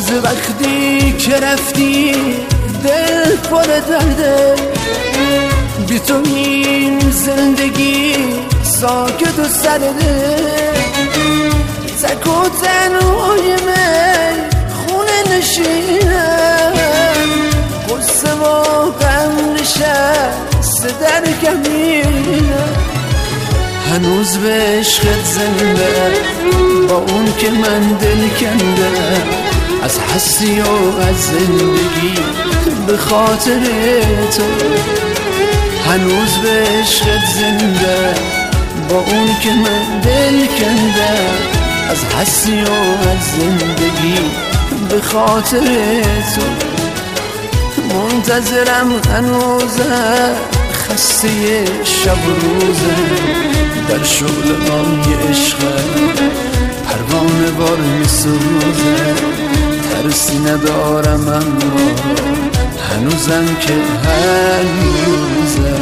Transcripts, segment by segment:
وقتی که رفتی دل پر درده. بی تو این زندگی ساکت و سرده. تک و تنهای من خونه نشینم قصه و غم نشست در کمینم هنوز به عشقت زنده با اون که من دل کنده. از هستی و از زندگی به خاطر تو. هنوز به عشقت زنده با اون که من دل کنده. از هستی و از زندگی به خاطر تو. منتظرم هنوزه خسته شب و روزه در شغل های عشق پروانه بار میسوزه ترسی ندارم اما هنوزم که هنوزه.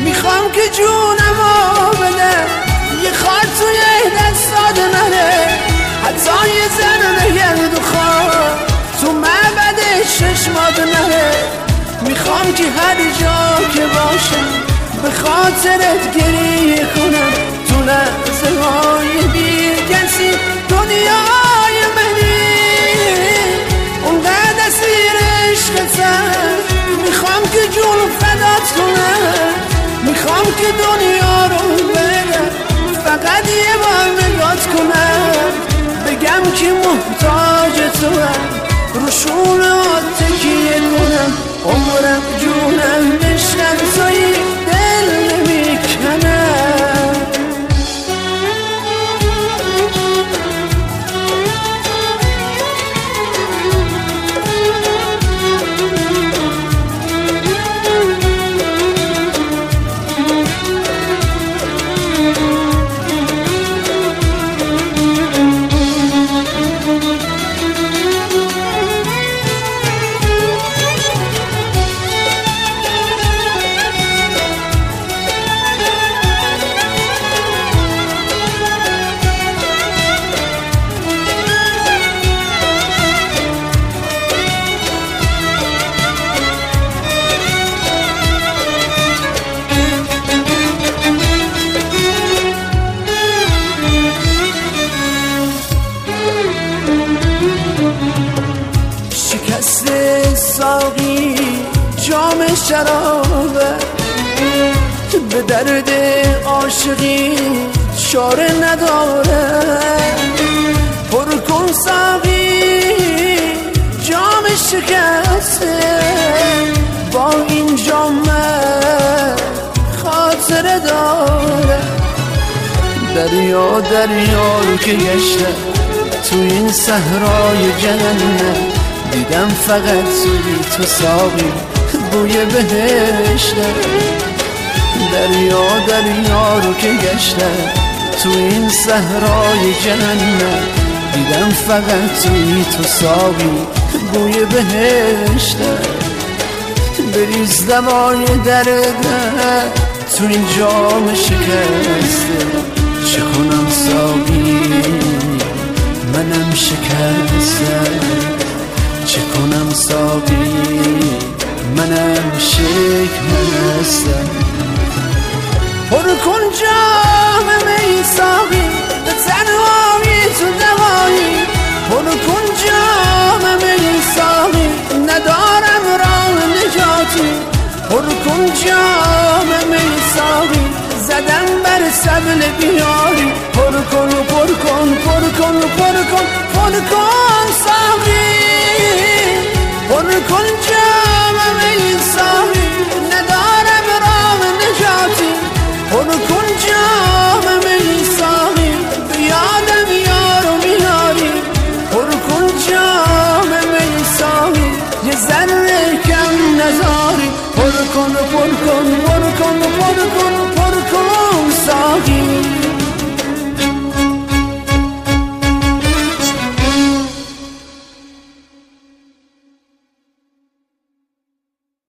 می‌خوام که جونمو بده یه خواهد توی دستاد منه. حتی یه زن نگرد و خواه تو معبد ششماد نره می‌خوام که هر جا که باشم به خاطرت گریه کنم. تو لحظه های بی کسی دنیای که دنیا رو بگم فقط یه بار نگات کنم بگم که محتاج تو هم رو تکیه کنم عمرم جونم بشنم توی شرابه به درد عاشقی چاره نداره. پر کن ساقی جام شکسته. با این جام خاطره داره. دریا دریا رو که گشته تو این صحرای جنت دیدم فقط توی تو ساقی. بوی بهشته دریا دریا رو که گشتم تو این صحرای جنت دیدم فقط توی تو ساقی بوی بهشته بریز دمای درده تو این جام شکسته کن جام می ساقی به تنهایی تو دوایی پر کن جام می ساقی ندارم راه نجاتی. پر کن جام می ساقی زدم بر سبل بیاری. پر کن پر کن پر کن پر کن پر کن.